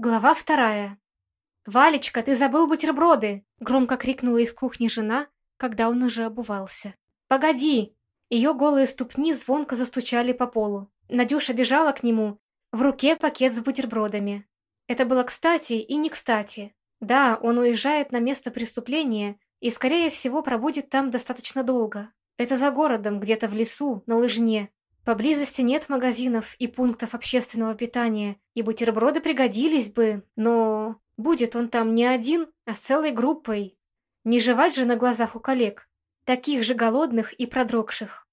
Глава вторая. «Валечка, ты забыл бутерброды!» — громко крикнула из кухни жена, когда он уже обувался. «Погоди!» Ее голые ступни звонко застучали по полу. Надюша бежала к нему, в руке пакет с бутербродами. Это было кстати и не кстати. Да, он уезжает на место преступления и, скорее всего, пробудет там достаточно долго. Это за городом, где-то в лесу, на лыжне. Поблизости нет магазинов и пунктов общественного питания, и бутерброды пригодились бы, но будет он там не один, а с целой группой. Не жевать же на глазах у коллег, таких же голодных и продрогших.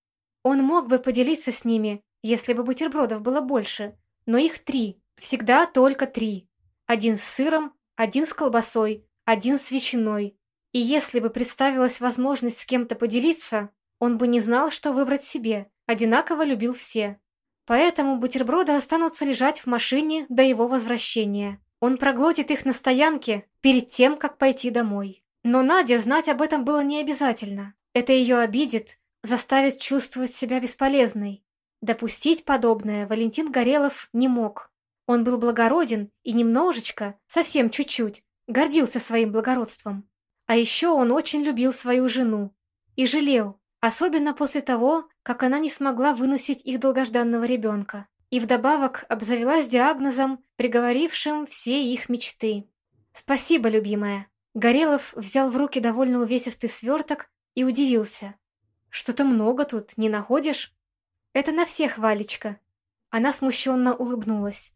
Он мог бы поделиться с ними, если бы бутербродов было больше, но их три, всегда только три. Один с сыром, один с колбасой, один с ветчиной. И если бы представилась возможность с кем-то поделиться, он бы не знал, что выбрать себе – одинаково любил все. Поэтому бутерброды останутся лежать в машине до его возвращения. Он проглотит их на стоянке перед тем, как пойти домой. Но Надя знать об этом было не обязательно. Это ее обидит, заставит чувствовать себя бесполезной. Допустить подобное Валентин Горелов не мог. Он был благороден и немножечко, совсем чуть-чуть, гордился своим благородством. А еще он очень любил свою жену и жалел, Особенно после того, как она не смогла выносить их долгожданного ребенка. И вдобавок обзавелась диагнозом, приговорившим все их мечты. «Спасибо, любимая». Горелов взял в руки довольно увесистый сверток и удивился. «Что-то много тут, не находишь?» «Это на всех, Валечка». Она смущенно улыбнулась.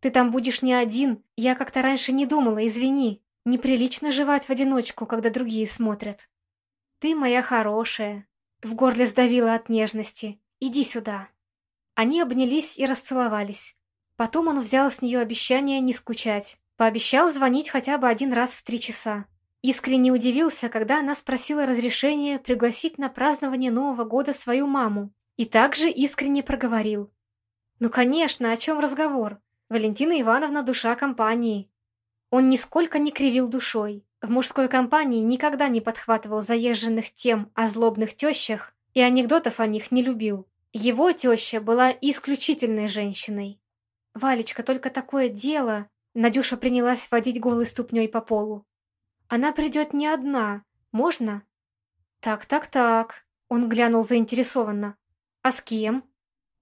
«Ты там будешь не один, я как-то раньше не думала, извини. Неприлично жевать в одиночку, когда другие смотрят». «Ты моя хорошая», в горле сдавило от нежности. «Иди сюда». Они обнялись и расцеловались. Потом он взял с нее обещание не скучать. Пообещал звонить хотя бы один раз в три часа. Искренне удивился, когда она спросила разрешения пригласить на празднование Нового года свою маму. И также искренне проговорил. «Ну, конечно, о чем разговор? Валентина Ивановна – душа компании». Он нисколько не кривил душой. В мужской компании никогда не подхватывал заезженных тем о злобных тещах и анекдотов о них не любил. Его теща была исключительной женщиной. «Валечка, только такое дело!» Надюша принялась водить голой ступней по полу. «Она придет не одна. Можно?» «Так, так, так», — он глянул заинтересованно. «А с кем?»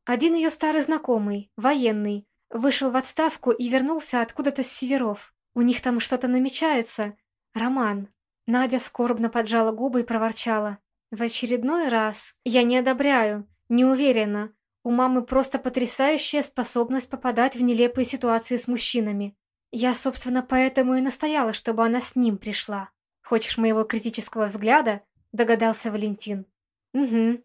Один ее старый знакомый, военный, вышел в отставку и вернулся откуда-то с северов. У них там что-то намечается, «Роман!» Надя скорбно поджала губы и проворчала. «В очередной раз. Я не одобряю. Не уверена. У мамы просто потрясающая способность попадать в нелепые ситуации с мужчинами. Я, собственно, поэтому и настояла, чтобы она с ним пришла. Хочешь моего критического взгляда?» Догадался Валентин. «Угу.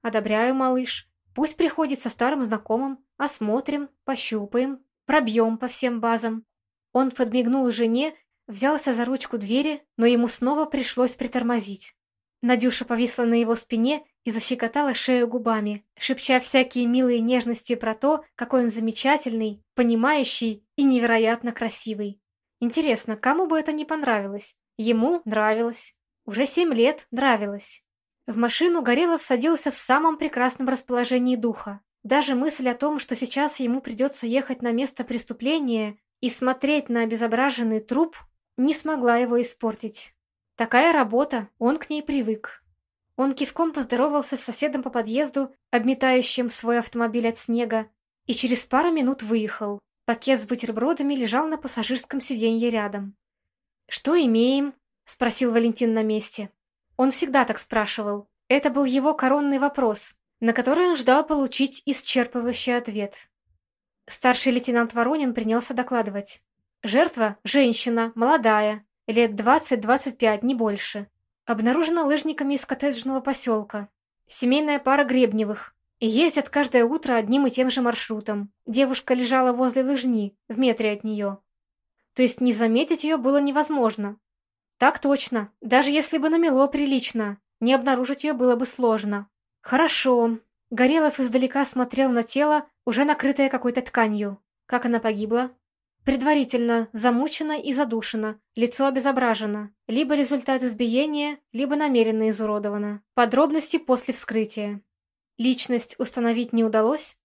Одобряю, малыш. Пусть приходит со старым знакомым. Осмотрим, пощупаем, пробьем по всем базам». Он подмигнул жене Взялся за ручку двери, но ему снова пришлось притормозить. Надюша повисла на его спине и защекотала шею губами, шепча всякие милые нежности про то, какой он замечательный, понимающий и невероятно красивый. Интересно, кому бы это не понравилось? Ему нравилось. Уже семь лет нравилось. В машину Горелов садился в самом прекрасном расположении духа. Даже мысль о том, что сейчас ему придется ехать на место преступления и смотреть на обезображенный труп, не смогла его испортить. Такая работа, он к ней привык. Он кивком поздоровался с соседом по подъезду, обметающим свой автомобиль от снега, и через пару минут выехал. Пакет с бутербродами лежал на пассажирском сиденье рядом. «Что имеем?» — спросил Валентин на месте. Он всегда так спрашивал. Это был его коронный вопрос, на который он ждал получить исчерпывающий ответ. Старший лейтенант Воронин принялся докладывать. Жертва – женщина, молодая, лет 20-25, не больше. Обнаружена лыжниками из коттеджного поселка. Семейная пара Гребневых. Ездят каждое утро одним и тем же маршрутом. Девушка лежала возле лыжни, в метре от нее. То есть не заметить ее было невозможно. Так точно. Даже если бы намело прилично, не обнаружить ее было бы сложно. Хорошо. Горелов издалека смотрел на тело, уже накрытое какой-то тканью. Как она погибла? Предварительно замучена и задушена, лицо обезображено. Либо результат избиения, либо намеренно изуродовано. Подробности после вскрытия. Личность установить не удалось?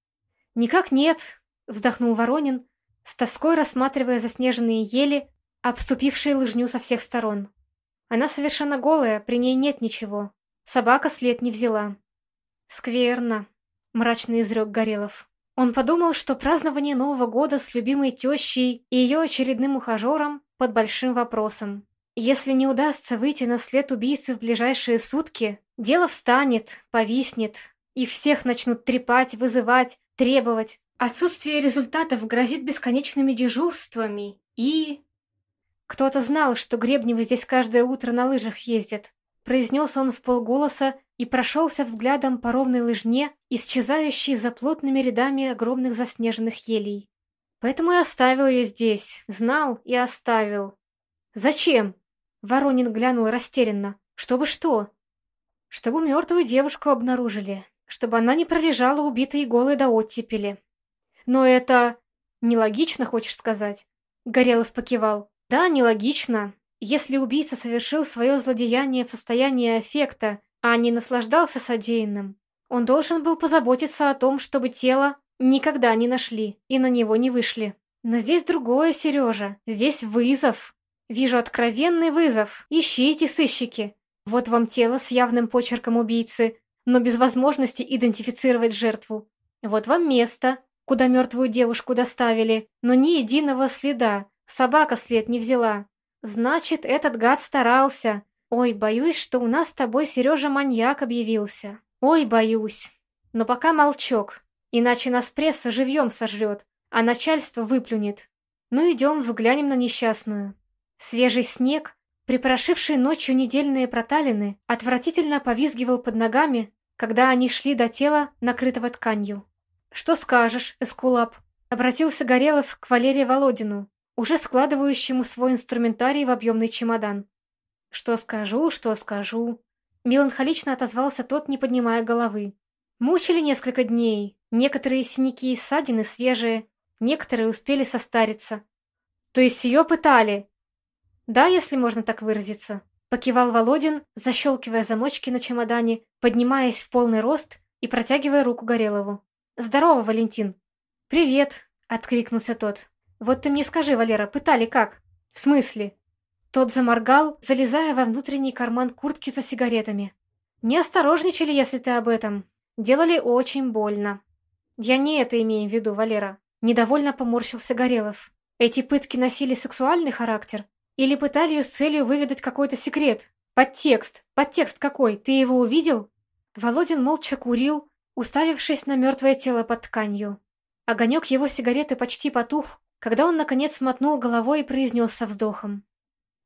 Никак нет, вздохнул Воронин. с тоской рассматривая заснеженные ели, обступившие лыжню со всех сторон. Она совершенно голая, при ней нет ничего. Собака след не взяла. «Скверно», — мрачно изрек Горелов. Он подумал, что празднование Нового года с любимой тещей и ее очередным ухажером под большим вопросом. Если не удастся выйти на след убийцы в ближайшие сутки, дело встанет, повиснет. Их всех начнут трепать, вызывать, требовать. Отсутствие результатов грозит бесконечными дежурствами и... Кто-то знал, что Гребневы здесь каждое утро на лыжах ездят. Произнес он в полголоса и прошелся взглядом по ровной лыжне, исчезающей за плотными рядами огромных заснеженных елей. Поэтому и оставил ее здесь. Знал и оставил. «Зачем?» Воронин глянул растерянно. «Чтобы что?» «Чтобы мертвую девушку обнаружили. Чтобы она не пролежала убитой и голой до оттепели». «Но это... нелогично, хочешь сказать?» Горелов покивал. «Да, нелогично. Если убийца совершил свое злодеяние в состоянии аффекта, а не наслаждался содеянным, он должен был позаботиться о том, чтобы тело никогда не нашли и на него не вышли. Но здесь другое, Сережа. Здесь вызов. Вижу откровенный вызов. Ищите, сыщики. Вот вам тело с явным почерком убийцы, но без возможности идентифицировать жертву. Вот вам место, куда мертвую девушку доставили, но ни единого следа. Собака след не взяла. Значит, этот гад старался. Ой, боюсь, что у нас с тобой, Сережа, маньяк объявился. Ой, боюсь. Но пока молчок, иначе нас пресса живьем сожрет, а начальство выплюнет. Ну идем взглянем на несчастную. Свежий снег, припорошивший ночью недельные проталины, отвратительно повизгивал под ногами, когда они шли до тела, накрытого тканью. «Что скажешь, Эскулап?» — обратился Горелов к Валерию Володину, уже складывающему свой инструментарий в объемный чемодан. «Что скажу, что скажу?» Меланхолично отозвался тот, не поднимая головы. Мучили несколько дней. Некоторые синяки и ссадины свежие, некоторые успели состариться. То есть ее пытали? Да, если можно так выразиться. Покивал Володин, защелкивая замочки на чемодане, поднимаясь в полный рост и протягивая руку Горелову. «Здорово, Валентин!» «Привет!» — откликнулся тот. «Вот ты мне скажи, Валера, пытали как?» «В смысле?» Тот заморгал, залезая во внутренний карман куртки за сигаретами. «Не осторожничали, если ты об этом. Делали очень больно». «Я не это имею в виду, Валера». Недовольно поморщился Горелов. «Эти пытки носили сексуальный характер? Или пытали ее с целью выведать какой-то секрет? Подтекст. Подтекст какой? Ты его увидел?» Володин молча курил, уставившись на мертвое тело под тканью. Огонек его сигареты почти потух, когда он, наконец, мотнул головой и произнес со вздохом.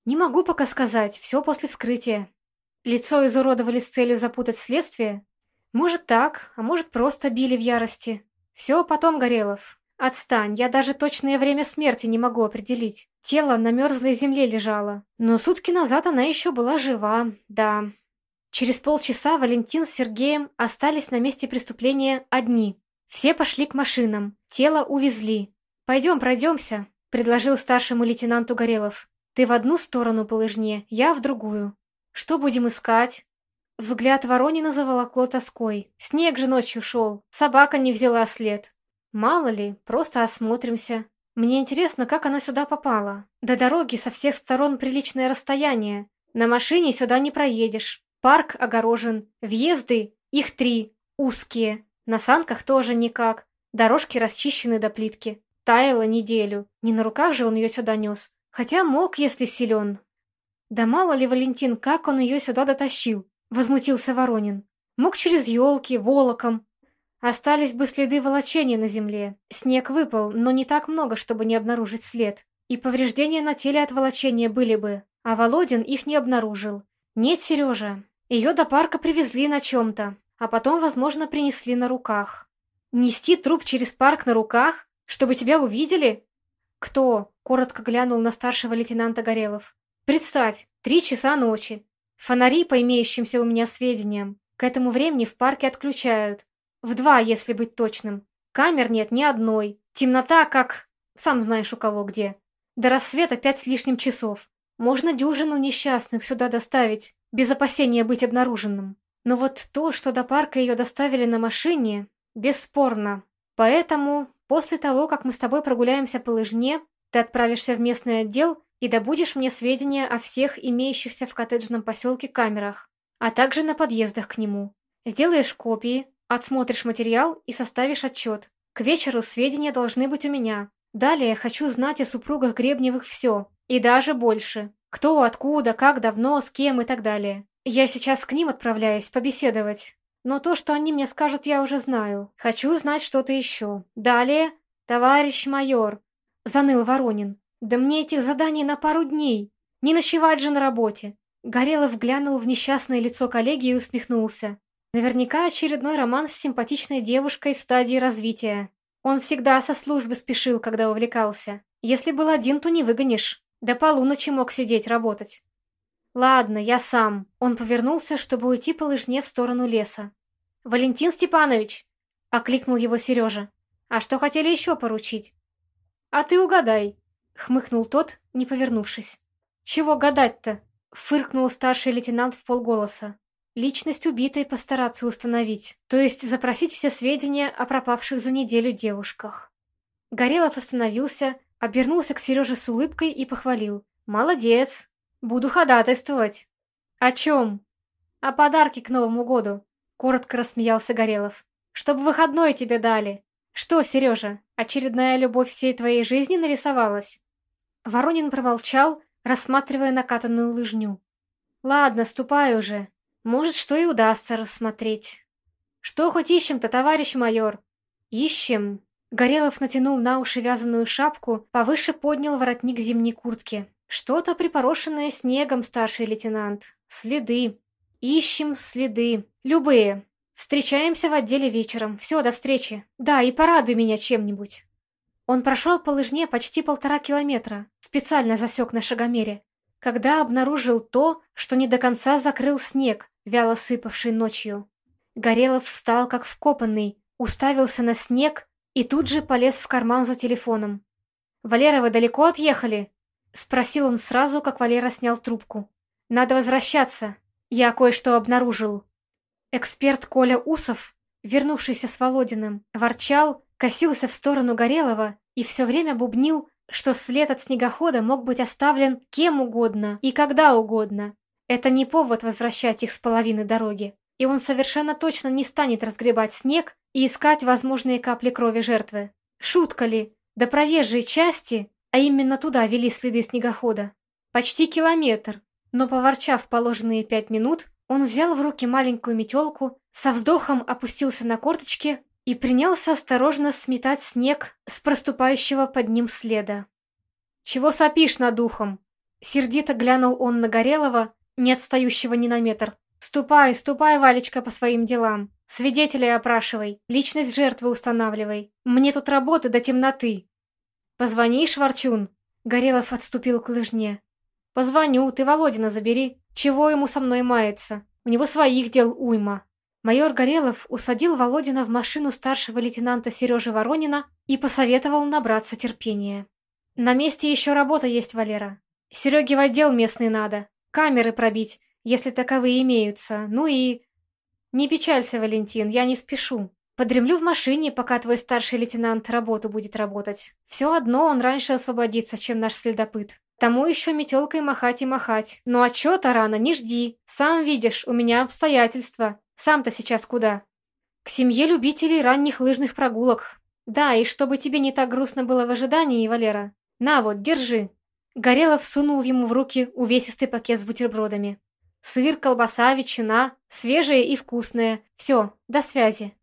«Не могу пока сказать, все после вскрытия. Лицо изуродовали с целью запутать следствие? Может так, а может просто били в ярости. Все потом, Горелов. Отстань, я даже точное время смерти не могу определить. Тело на мерзлой земле лежало. Но сутки назад она еще была жива, да. Через полчаса Валентин с Сергеем остались на месте преступления одни. Все пошли к машинам. Тело увезли. «Пойдем, пройдемся», — предложил старшему лейтенанту Горелов. «Ты в одну сторону по лыжне, я в другую. Что будем искать?» Взгляд Воронина заволокло тоской. Снег же ночью шел, собака не взяла след. Мало ли, просто осмотримся. Мне интересно, как она сюда попала. До дороги со всех сторон приличное расстояние. На машине сюда не проедешь. Парк огорожен. Въезды, их три, узкие. На санках тоже никак. Дорожки расчищены до плитки. Таяла неделю. Не на руках же он ее сюда нес. Хотя мог, если силен. Да мало ли, Валентин, как он ее сюда дотащил? Возмутился Воронин. Мог через елки, волоком. Остались бы следы волочения на земле. Снег выпал, но не так много, чтобы не обнаружить след. И повреждения на теле от волочения были бы. А Володин их не обнаружил. Нет, Сережа. Ее до парка привезли на чем-то. А потом, возможно, принесли на руках. Нести труп через парк на руках? Чтобы тебя увидели? Кто? Коротко глянул на старшего лейтенанта Горелов. Представь, три часа ночи. Фонари, по имеющимся у меня сведениям, к этому времени в парке отключают. В два, если быть точным. Камер нет ни одной. Темнота, как... Сам знаешь у кого где. До рассвета пять с лишним часов. Можно дюжину несчастных сюда доставить, без опасения быть обнаруженным. Но вот то, что до парка ее доставили на машине, бесспорно. Поэтому После того, как мы с тобой прогуляемся по лыжне, ты отправишься в местный отдел и добудешь мне сведения о всех имеющихся в коттеджном поселке камерах, а также на подъездах к нему. Сделаешь копии, отсмотришь материал и составишь отчет. К вечеру сведения должны быть у меня. Далее хочу знать о супругах Гребневых все, и даже больше. Кто, откуда, как давно, с кем и так далее. Я сейчас к ним отправляюсь побеседовать. Но то, что они мне скажут, я уже знаю. Хочу знать что-то еще. Далее, товарищ майор, заныл Воронин. Да мне этих заданий на пару дней. Не ночевать же на работе. Горелов глянул в несчастное лицо коллеги и усмехнулся. Наверняка очередной роман с симпатичной девушкой в стадии развития. Он всегда со службы спешил, когда увлекался. Если был один, то не выгонишь. До полуночи мог сидеть, работать. Ладно, я сам. Он повернулся, чтобы уйти по лыжне в сторону леса. «Валентин Степанович!» — окликнул его Сережа. «А что хотели еще поручить?» «А ты угадай!» — хмыкнул тот, не повернувшись. «Чего гадать-то?» — фыркнул старший лейтенант в полголоса. Личность убитой постараться установить, то есть запросить все сведения о пропавших за неделю девушках. Горелов остановился, обернулся к Сереже с улыбкой и похвалил. «Молодец! Буду ходатайствовать!» «О чем?» «О подарке к Новому году», — коротко рассмеялся Горелов. «Чтобы выходной тебе дали. Что, Сережа, очередная любовь всей твоей жизни нарисовалась?» Воронин промолчал, рассматривая накатанную лыжню. «Ладно, ступай уже. Может, что и удастся рассмотреть. Что хоть ищем-то, товарищ майор? Ищем. Горелов натянул на уши вязаную шапку, повыше поднял воротник зимней куртки. Что-то припорошенное снегом, старший лейтенант. Следы. Ищем следы. Любые. Встречаемся в отделе вечером. Все, до встречи. Да, и порадуй меня чем-нибудь. Он прошел по лыжне почти полтора километра. Специально засек на шагомере. Когда обнаружил то, что не до конца закрыл снег, вяло сыпавший ночью. Горелов встал как вкопанный, уставился на снег и тут же полез в карман за телефоном. «Валера, вы далеко отъехали?» — спросил он сразу, как Валера снял трубку. «Надо возвращаться. Я кое-что обнаружил». Эксперт Коля Усов, вернувшийся с Володиным, ворчал, косился в сторону Горелого и все время бубнил, что след от снегохода мог быть оставлен кем угодно и когда угодно, это не повод возвращать их с половины дороги, и он совершенно точно не станет разгребать снег и искать возможные капли крови жертвы. Шутка ли? До проезжей части, а именно туда вели следы снегохода. Почти километр, но поворчав положенные пять минут, он взял в руки маленькую метелку, со вздохом опустился на корточки и принялся осторожно сметать снег с проступающего под ним следа. «Чего сопишь над духом?» Сердито глянул он на Горелого, не отстающего ни на метр. «Ступай, ступай, Валечка, по своим делам. Свидетелей опрашивай, личность жертвы устанавливай. Мне тут работы до темноты». «Позвонишь, Ворчун?» Горелов отступил к лыжне. «Позвоню, ты Володина забери. Чего ему со мной мается? У него своих дел уйма». Майор Горелов усадил Володина в машину старшего лейтенанта Сережи Воронина и посоветовал набраться терпения. «На месте еще работа есть, Валера. Сереге в отдел местный надо камеры пробить, если таковые имеются, ну и... Не печалься, Валентин, я не спешу. Подремлю в машине, пока твой старший лейтенант работу будет работать. Все одно он раньше освободится, чем наш следопыт. Тому еще метелкой махать и махать. Но отчета рано не жди. Сам видишь, у меня обстоятельства. Сам-то сейчас куда? К семье любителей ранних лыжных прогулок. Да, и чтобы тебе не так грустно было в ожидании, Валера. На вот, держи. Горелов сунул ему в руки увесистый пакет с бутербродами. Сыр, колбаса, ветчина, свежие и вкусные. Все, до связи.